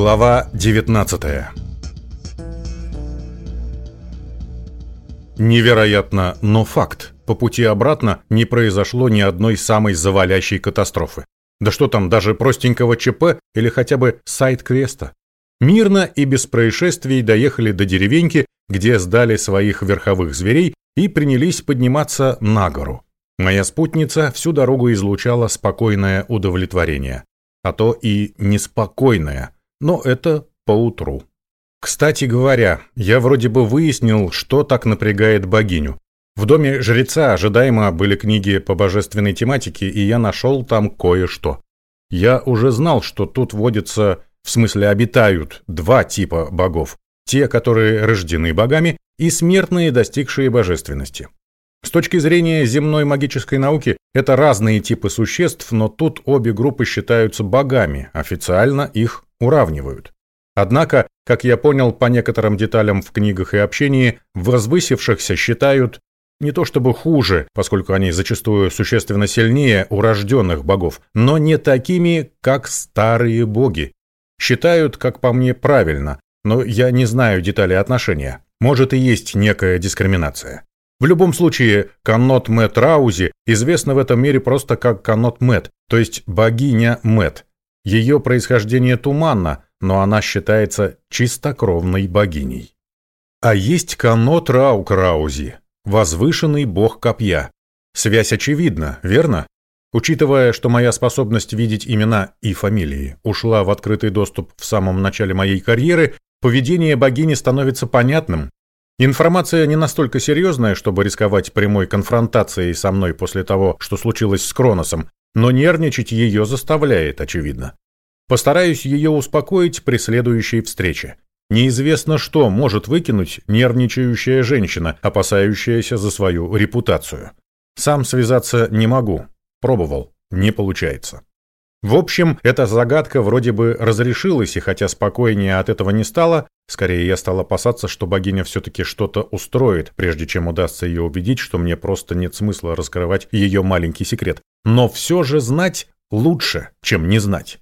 Глава 19 Невероятно, но факт. По пути обратно не произошло ни одной самой завалящей катастрофы. Да что там, даже простенького ЧП или хотя бы сайт-квеста. Мирно и без происшествий доехали до деревеньки, где сдали своих верховых зверей и принялись подниматься на гору. Моя спутница всю дорогу излучала спокойное удовлетворение. А то и неспокойное, но это поутру. Кстати говоря, я вроде бы выяснил, что так напрягает богиню. В доме жреца ожидаемо были книги по божественной тематике, и я нашел там кое-что. Я уже знал, что тут водятся, в смысле обитают, два типа богов. Те, которые рождены богами, и смертные, достигшие божественности. С точки зрения земной магической науки, это разные типы существ, но тут обе группы считаются богами, официально их уравнивают. Однако, как я понял по некоторым деталям в книгах и общении, возвысившихся считают не то чтобы хуже, поскольку они зачастую существенно сильнее урожденных богов, но не такими, как старые боги. Считают, как по мне, правильно, но я не знаю деталей отношения. Может и есть некая дискриминация. В любом случае, Каннот Мэт Раузи известна в этом мире просто как Каннот Мэт, то есть богиня Мэт. Ее происхождение туманно, но она считается чистокровной богиней. А есть Каннот Раук Раузи, возвышенный бог копья. Связь очевидна, верно? Учитывая, что моя способность видеть имена и фамилии ушла в открытый доступ в самом начале моей карьеры, поведение богини становится понятным, Информация не настолько серьезная, чтобы рисковать прямой конфронтацией со мной после того, что случилось с Кроносом, но нервничать ее заставляет, очевидно. Постараюсь ее успокоить при следующей встрече. Неизвестно, что может выкинуть нервничающая женщина, опасающаяся за свою репутацию. Сам связаться не могу. Пробовал. Не получается. В общем, эта загадка вроде бы разрешилась, и хотя спокойнее от этого не стало, скорее я стал опасаться, что богиня все-таки что-то устроит, прежде чем удастся ее убедить, что мне просто нет смысла раскрывать ее маленький секрет. Но все же знать лучше, чем не знать.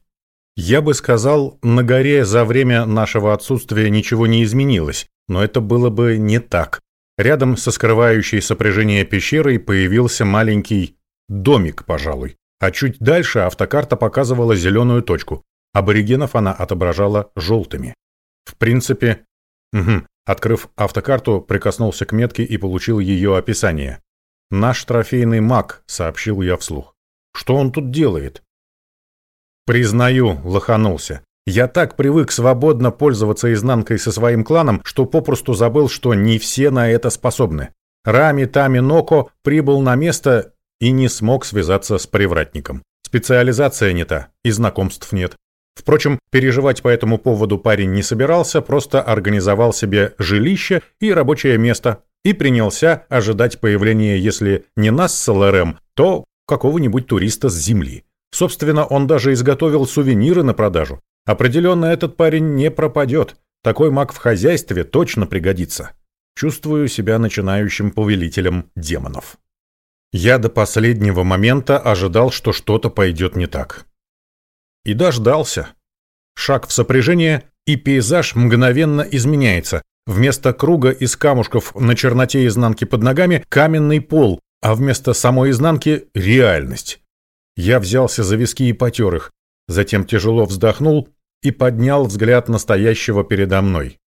Я бы сказал, на горе за время нашего отсутствия ничего не изменилось, но это было бы не так. Рядом со скрывающей сопряжение пещерой появился маленький домик, пожалуй. А чуть дальше автокарта показывала зеленую точку. Аборигенов она отображала желтыми. В принципе... Угу. Открыв автокарту, прикоснулся к метке и получил ее описание. «Наш трофейный маг», — сообщил я вслух. «Что он тут делает?» «Признаю», — лоханулся. «Я так привык свободно пользоваться изнанкой со своим кланом, что попросту забыл, что не все на это способны. Рами Тами Ноко прибыл на место и не смог связаться с привратником. Специализация не та, и знакомств нет. Впрочем, переживать по этому поводу парень не собирался, просто организовал себе жилище и рабочее место и принялся ожидать появления, если не нас с ЛРМ, то какого-нибудь туриста с земли. Собственно, он даже изготовил сувениры на продажу. Определенно этот парень не пропадет. Такой маг в хозяйстве точно пригодится. Чувствую себя начинающим повелителем демонов. Я до последнего момента ожидал, что что-то пойдет не так. И дождался. Шаг в сопряжение, и пейзаж мгновенно изменяется. Вместо круга из камушков на черноте изнанки под ногами каменный пол, а вместо самой изнанки — реальность. Я взялся за виски и потер их, затем тяжело вздохнул и поднял взгляд настоящего передо мной.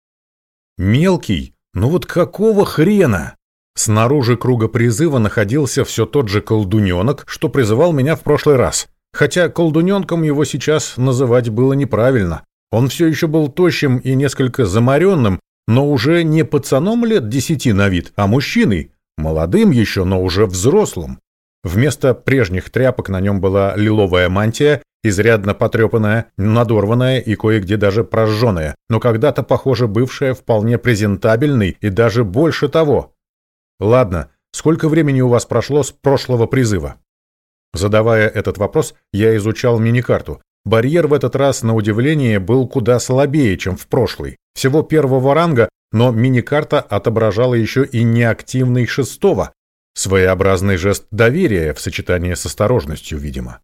Мелкий? Ну вот какого хрена? Снаружи круга призыва находился все тот же колдуненок, что призывал меня в прошлый раз. Хотя колдуненком его сейчас называть было неправильно. Он все еще был тощим и несколько замаренным, но уже не пацаном лет десяти на вид, а мужчиной, молодым еще, но уже взрослым. Вместо прежних тряпок на нем была лиловая мантия, изрядно потрепанная, надорванная и кое-где даже прожженная, но когда-то, похоже, бывшая вполне презентабельной и даже больше того. Ладно, сколько времени у вас прошло с прошлого призыва? Задавая этот вопрос, я изучал миникарту. Барьер в этот раз, на удивление, был куда слабее, чем в прошлый. Всего первого ранга, но миникарта отображала еще и неактивный шестого. Своеобразный жест доверия в сочетании с осторожностью, видимо.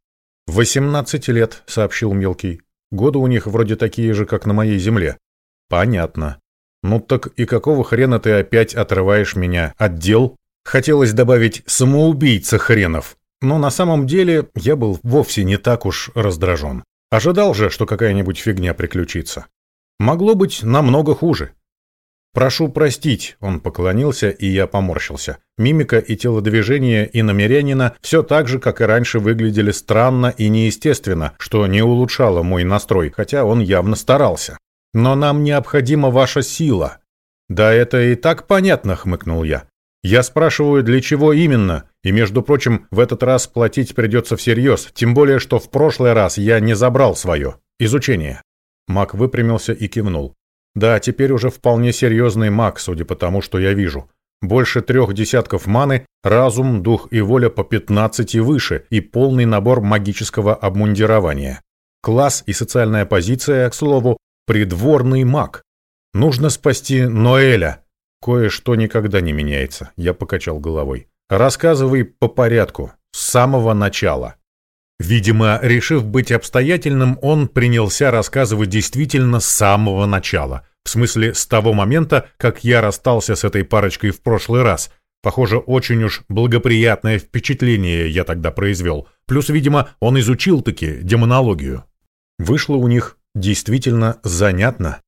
«Восемнадцать лет», — сообщил мелкий. Годы у них вроде такие же, как на моей земле. Понятно. Ну так и какого хрена ты опять отрываешь меня от дел? Хотелось добавить «самоубийца хренов». Но на самом деле я был вовсе не так уж раздражен. Ожидал же, что какая-нибудь фигня приключится. Могло быть намного хуже. «Прошу простить», — он поклонился, и я поморщился. Мимика и телодвижение иномерянина все так же, как и раньше, выглядели странно и неестественно, что не улучшало мой настрой, хотя он явно старался. «Но нам необходима ваша сила». «Да это и так понятно», — хмыкнул я. «Я спрашиваю, для чего именно? И, между прочим, в этот раз платить придется всерьез, тем более, что в прошлый раз я не забрал свое. Изучение». Мак выпрямился и кивнул. Да, теперь уже вполне серьезный маг, судя по тому, что я вижу. Больше трех десятков маны, разум, дух и воля по 15 и выше, и полный набор магического обмундирования. Класс и социальная позиция, к слову, придворный маг. Нужно спасти Ноэля. Кое-что никогда не меняется, я покачал головой. Рассказывай по порядку, с самого начала. Видимо, решив быть обстоятельным, он принялся рассказывать действительно с самого начала. В смысле, с того момента, как я расстался с этой парочкой в прошлый раз. Похоже, очень уж благоприятное впечатление я тогда произвел. Плюс, видимо, он изучил-таки демонологию. Вышло у них действительно занятно.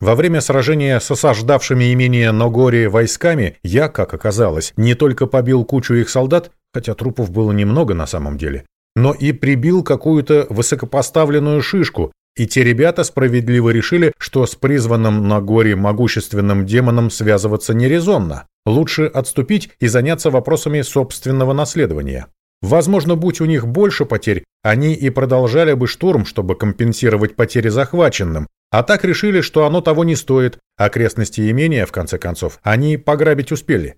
Во время сражения с осаждавшими имение Ногори войсками я, как оказалось, не только побил кучу их солдат, хотя трупов было немного на самом деле, но и прибил какую-то высокопоставленную шишку, и те ребята справедливо решили, что с призванным на горе могущественным демоном связываться нерезонно. Лучше отступить и заняться вопросами собственного наследования. Возможно, будь у них больше потерь, они и продолжали бы штурм, чтобы компенсировать потери захваченным, а так решили, что оно того не стоит, окрестности имения, в конце концов, они пограбить успели.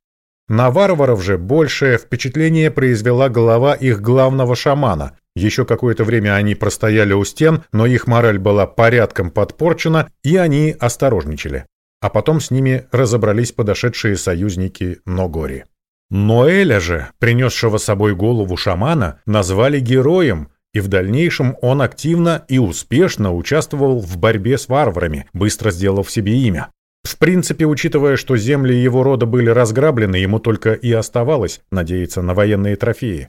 На варваров же большее впечатление произвела голова их главного шамана. Еще какое-то время они простояли у стен, но их мораль была порядком подпорчена, и они осторожничали. А потом с ними разобрались подошедшие союзники Ногори. Ноэля же, принесшего с собой голову шамана, назвали героем, и в дальнейшем он активно и успешно участвовал в борьбе с варварами, быстро сделав себе имя. В принципе, учитывая, что земли его рода были разграблены, ему только и оставалось надеяться на военные трофеи.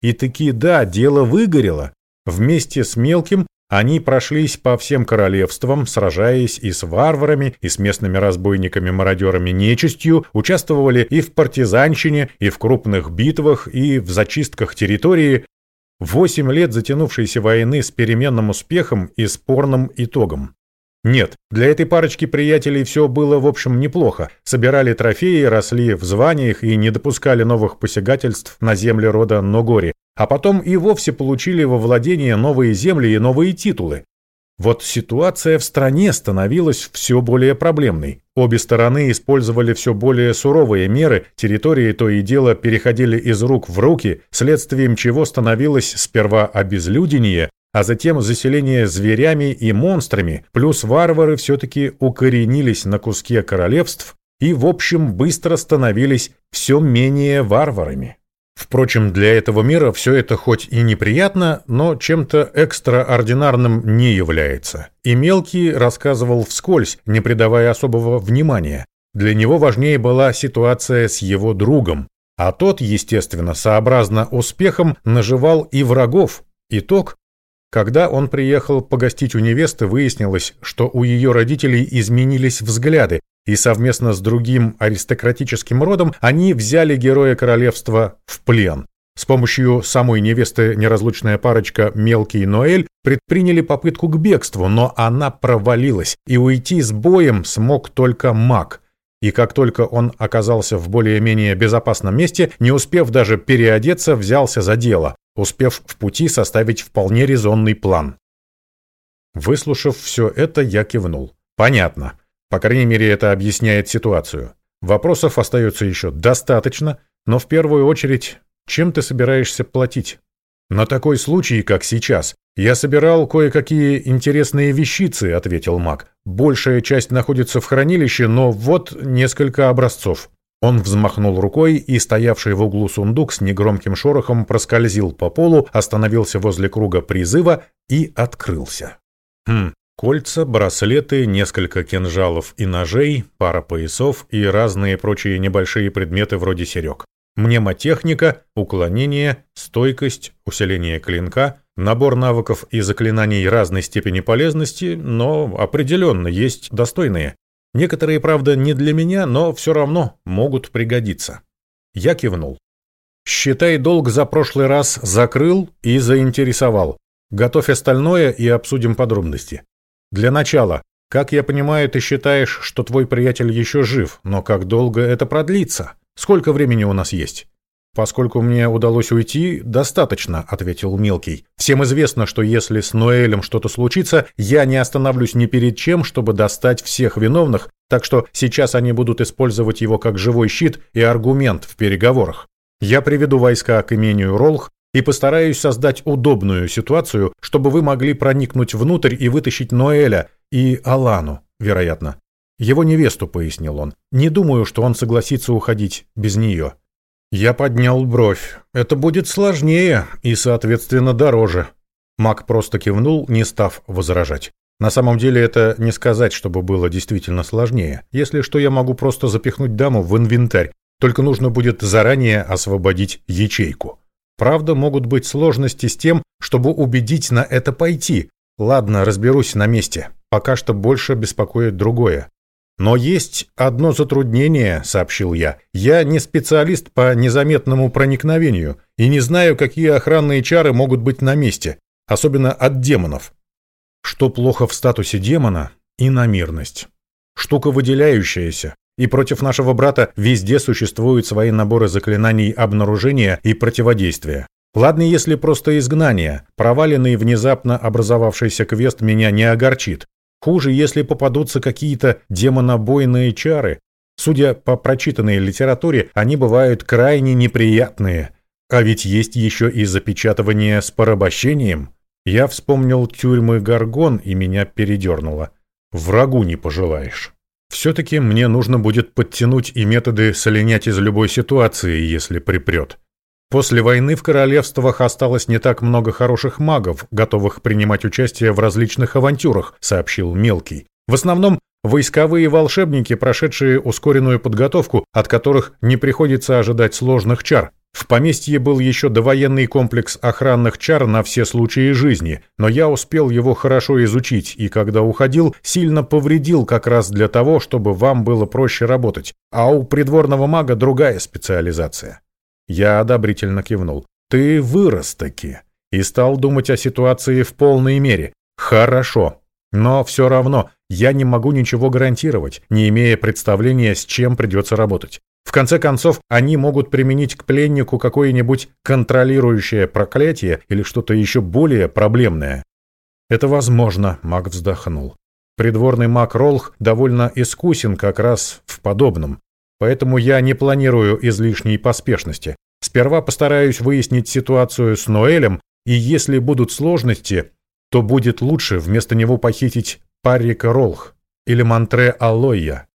И таки да, дело выгорело. Вместе с мелким они прошлись по всем королевствам, сражаясь и с варварами, и с местными разбойниками-мародерами нечистью, участвовали и в партизанщине, и в крупных битвах, и в зачистках территории. Восемь лет затянувшейся войны с переменным успехом и спорным итогом. Нет, для этой парочки приятелей все было, в общем, неплохо. Собирали трофеи, росли в званиях и не допускали новых посягательств на земли рода Ногори. А потом и вовсе получили во владение новые земли и новые титулы. Вот ситуация в стране становилась все более проблемной. Обе стороны использовали все более суровые меры, территории то и дело переходили из рук в руки, следствием чего становилось сперва обезлюдение, а затем заселение зверями и монстрами, плюс варвары все-таки укоренились на куске королевств и, в общем, быстро становились все менее варварами. Впрочем, для этого мира все это хоть и неприятно, но чем-то экстраординарным не является. И Мелкий рассказывал вскользь, не придавая особого внимания. Для него важнее была ситуация с его другом, а тот, естественно, сообразно успехом наживал и врагов. Итог когда он приехал погостить у невесты, выяснилось, что у ее родителей изменились взгляды, и совместно с другим аристократическим родом они взяли героя королевства в плен. С помощью самой невесты неразлучная парочка Мелкий и Ноэль предприняли попытку к бегству, но она провалилась, и уйти с боем смог только маг. И как только он оказался в более-менее безопасном месте, не успев даже переодеться, взялся за дело успев в пути составить вполне резонный план. Выслушав все это, я кивнул. Понятно. По крайней мере, это объясняет ситуацию. Вопросов остается еще достаточно, но в первую очередь, чем ты собираешься платить? На такой случай, как сейчас, я собирал кое-какие интересные вещицы, ответил Мак. Большая часть находится в хранилище, но вот несколько образцов. Он взмахнул рукой, и стоявший в углу сундук с негромким шорохом проскользил по полу, остановился возле круга призыва и открылся. Хм, кольца, браслеты, несколько кинжалов и ножей, пара поясов и разные прочие небольшие предметы вроде серег. Мнемотехника, уклонение, стойкость, усиление клинка, набор навыков и заклинаний разной степени полезности, но определенно есть достойные. Некоторые, правда, не для меня, но все равно могут пригодиться. Я кивнул. Считай, долг за прошлый раз закрыл и заинтересовал. Готовь остальное и обсудим подробности. Для начала, как я понимаю, ты считаешь, что твой приятель еще жив, но как долго это продлится? Сколько времени у нас есть? «Поскольку мне удалось уйти, достаточно», — ответил Мелкий. «Всем известно, что если с Ноэлем что-то случится, я не остановлюсь ни перед чем, чтобы достать всех виновных, так что сейчас они будут использовать его как живой щит и аргумент в переговорах. Я приведу войска к имению Ролх и постараюсь создать удобную ситуацию, чтобы вы могли проникнуть внутрь и вытащить Ноэля и Алану, вероятно. Его невесту, пояснил он. Не думаю, что он согласится уходить без нее». Я поднял бровь. Это будет сложнее и, соответственно, дороже. Мак просто кивнул, не став возражать. На самом деле это не сказать, чтобы было действительно сложнее. Если что, я могу просто запихнуть даму в инвентарь. Только нужно будет заранее освободить ячейку. Правда, могут быть сложности с тем, чтобы убедить на это пойти. Ладно, разберусь на месте. Пока что больше беспокоит другое. «Но есть одно затруднение», — сообщил я. «Я не специалист по незаметному проникновению и не знаю, какие охранные чары могут быть на месте, особенно от демонов. Что плохо в статусе демона — иномирность. Штука выделяющаяся, и против нашего брата везде существуют свои наборы заклинаний обнаружения и противодействия. Ладно, если просто изгнание, проваленный внезапно образовавшийся квест меня не огорчит, Хуже, если попадутся какие-то демонобойные чары. Судя по прочитанной литературе, они бывают крайне неприятные. А ведь есть еще и запечатывание с порабощением. Я вспомнил тюрьмы Гаргон, и меня передернуло. Врагу не пожелаешь. Все-таки мне нужно будет подтянуть и методы соленять из любой ситуации, если припрет. После войны в королевствах осталось не так много хороших магов, готовых принимать участие в различных авантюрах, сообщил Мелкий. В основном войсковые волшебники, прошедшие ускоренную подготовку, от которых не приходится ожидать сложных чар. В поместье был еще довоенный комплекс охранных чар на все случаи жизни, но я успел его хорошо изучить и, когда уходил, сильно повредил как раз для того, чтобы вам было проще работать, а у придворного мага другая специализация. Я одобрительно кивнул. «Ты вырос таки и стал думать о ситуации в полной мере. Хорошо. Но все равно я не могу ничего гарантировать, не имея представления, с чем придется работать. В конце концов, они могут применить к пленнику какое-нибудь контролирующее проклятие или что-то еще более проблемное. Это возможно, маг вздохнул. Придворный маг Ролх довольно искусен как раз в подобном. Поэтому я не планирую излишней поспешности. Сперва постараюсь выяснить ситуацию с Ноэлем, и если будут сложности, то будет лучше вместо него похитить Паррика Ролх или Мантре Аллойя.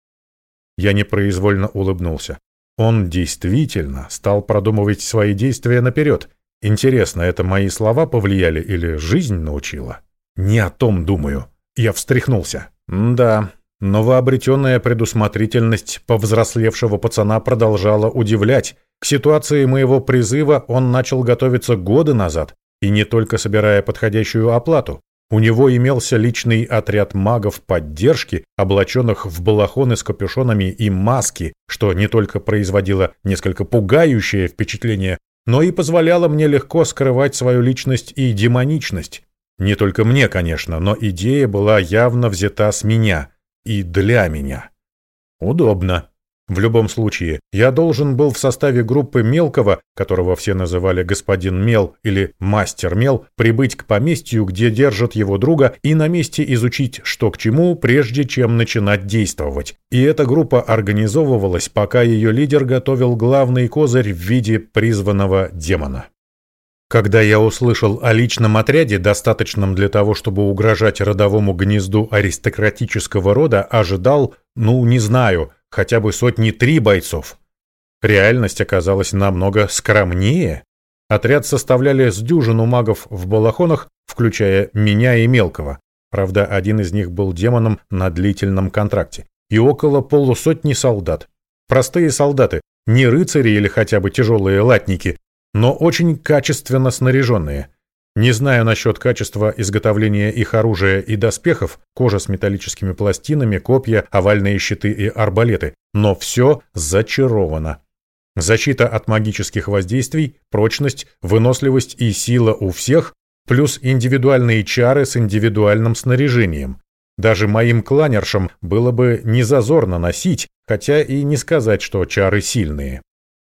Я непроизвольно улыбнулся. Он действительно стал продумывать свои действия наперед. Интересно, это мои слова повлияли или жизнь научила? Не о том думаю. Я встряхнулся. да, Новообретенная предусмотрительность повзрослевшего пацана продолжала удивлять. К ситуации моего призыва он начал готовиться годы назад, и не только собирая подходящую оплату. У него имелся личный отряд магов поддержки, облаченных в балахоны с капюшонами и маски, что не только производило несколько пугающее впечатление, но и позволяло мне легко скрывать свою личность и демоничность. Не только мне, конечно, но идея была явно взята с меня – и для меня. Удобно. В любом случае, я должен был в составе группы Мелкого, которого все называли господин Мел или мастер Мел, прибыть к поместью, где держат его друга, и на месте изучить, что к чему, прежде чем начинать действовать. И эта группа организовывалась, пока ее лидер готовил главный козырь в виде призванного демона. Когда я услышал о личном отряде, достаточном для того, чтобы угрожать родовому гнезду аристократического рода, ожидал, ну, не знаю, хотя бы сотни три бойцов. Реальность оказалась намного скромнее. Отряд составляли с дюжину магов в балахонах, включая меня и мелкого. правда, один из них был демоном на длительном контракте, и около полусотни солдат. Простые солдаты, не рыцари или хотя бы тяжелые латники, но очень качественно снаряженные. Не знаю насчет качества изготовления их оружия и доспехов, кожа с металлическими пластинами, копья, овальные щиты и арбалеты, но все зачаровано. Защита от магических воздействий, прочность, выносливость и сила у всех, плюс индивидуальные чары с индивидуальным снаряжением. Даже моим кланершам было бы незазорно носить, хотя и не сказать, что чары сильные.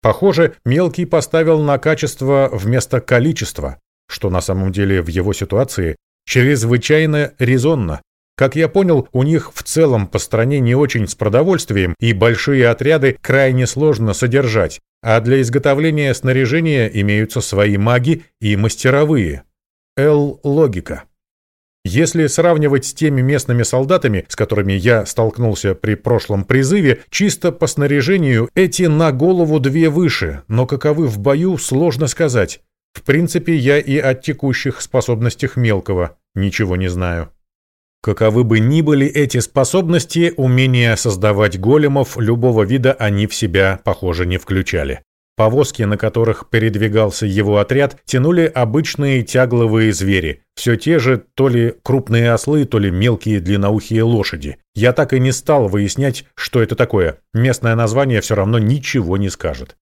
Похоже, Мелкий поставил на качество вместо количества, что на самом деле в его ситуации чрезвычайно резонно. Как я понял, у них в целом по стране не очень с продовольствием, и большие отряды крайне сложно содержать, а для изготовления снаряжения имеются свои маги и мастеровые. Л-логика. Если сравнивать с теми местными солдатами, с которыми я столкнулся при прошлом призыве, чисто по снаряжению эти на голову две выше, но каковы в бою, сложно сказать. В принципе, я и о текущих способностях мелкого ничего не знаю. Каковы бы ни были эти способности, умение создавать големов любого вида они в себя, похоже, не включали. Повозки, на которых передвигался его отряд, тянули обычные тягловые звери. Все те же то ли крупные ослы, то ли мелкие длинноухие лошади. Я так и не стал выяснять, что это такое. Местное название все равно ничего не скажет.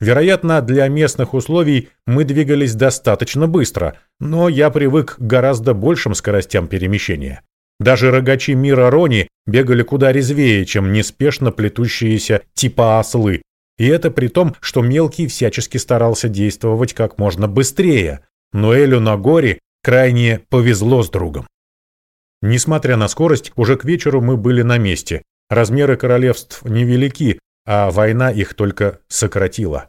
Вероятно, для местных условий мы двигались достаточно быстро, но я привык к гораздо большим скоростям перемещения. Даже рогачи мира Рони бегали куда резвее, чем неспешно плетущиеся типа ослы, и это при том, что Мелкий всячески старался действовать как можно быстрее. Но Элю на горе крайне повезло с другом. Несмотря на скорость, уже к вечеру мы были на месте. Размеры королевств невелики, а война их только сократила.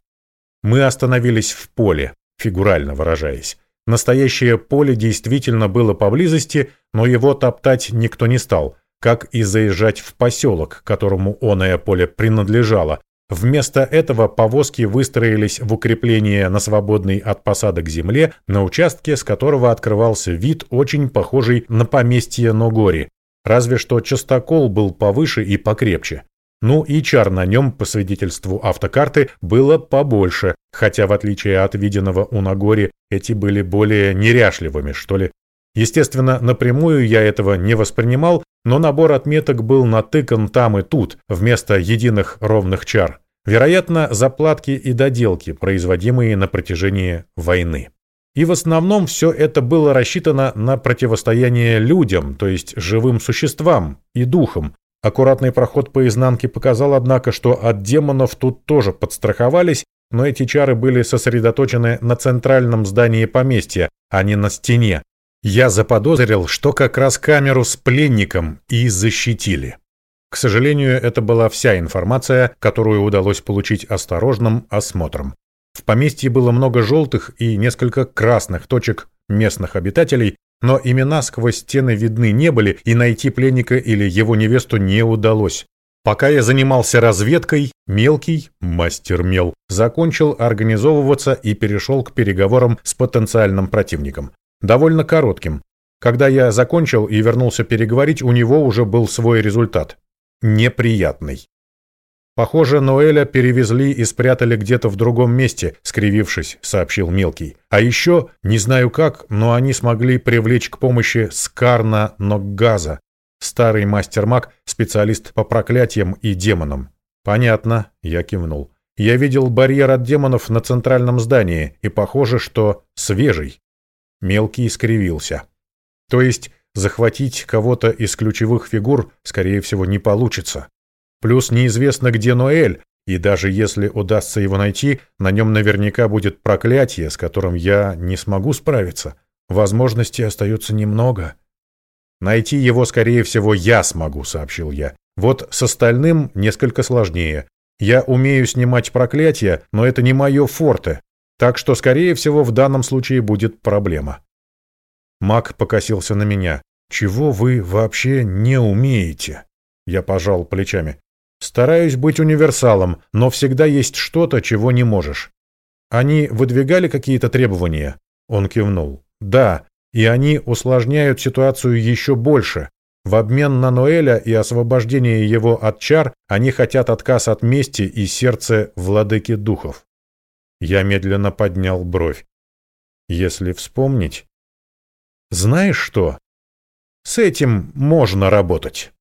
Мы остановились в поле, фигурально выражаясь. Настоящее поле действительно было поблизости, но его топтать никто не стал, как и заезжать в поселок, которому оное поле принадлежало, Вместо этого повозки выстроились в укрепление на свободной от посадок земле, на участке, с которого открывался вид, очень похожий на поместье Ногори. Разве что частокол был повыше и покрепче. Ну и чар на нем, по свидетельству автокарты, было побольше, хотя в отличие от виденного у Нагори, эти были более неряшливыми, что ли. Естественно, напрямую я этого не воспринимал, но набор отметок был натыкан там и тут, вместо единых ровных чар. Вероятно, заплатки и доделки, производимые на протяжении войны. И в основном все это было рассчитано на противостояние людям, то есть живым существам и духам. Аккуратный проход по изнанке показал, однако, что от демонов тут тоже подстраховались, но эти чары были сосредоточены на центральном здании поместья, а не на стене, я заподозрил, что как раз камеру с пленником и защитили. К сожалению, это была вся информация, которую удалось получить осторожным осмотром. В поместье было много желтых и несколько красных точек местных обитателей, но имена сквозь стены видны не были, и найти пленника или его невесту не удалось. Пока я занимался разведкой, мелкий, мастер мел, закончил организовываться и перешел к переговорам с потенциальным противником довольно коротким. Когда я закончил и вернулся переговорить, у него уже был свой результат. Неприятный. «Похоже, Ноэля перевезли и спрятали где-то в другом месте», — скривившись, сообщил Мелкий. «А еще, не знаю как, но они смогли привлечь к помощи Скарна Ноггаза, старый мастер-маг, специалист по проклятиям и демонам». «Понятно», — я кивнул. «Я видел барьер от демонов на центральном здании, и похоже, что свежий». Мелкий скривился. То есть захватить кого-то из ключевых фигур, скорее всего, не получится. Плюс неизвестно, где Ноэль, и даже если удастся его найти, на нем наверняка будет проклятие, с которым я не смогу справиться. Возможностей остается немного. Найти его, скорее всего, я смогу, сообщил я. Вот с остальным несколько сложнее. Я умею снимать проклятия, но это не мое форте. Так что, скорее всего, в данном случае будет проблема. Мак покосился на меня. «Чего вы вообще не умеете?» Я пожал плечами. «Стараюсь быть универсалом, но всегда есть что-то, чего не можешь». «Они выдвигали какие-то требования?» Он кивнул. «Да, и они усложняют ситуацию еще больше. В обмен на Ноэля и освобождение его от чар они хотят отказ от мести и сердце владыки духов. Я медленно поднял бровь. Если вспомнить... Знаешь что? С этим можно работать.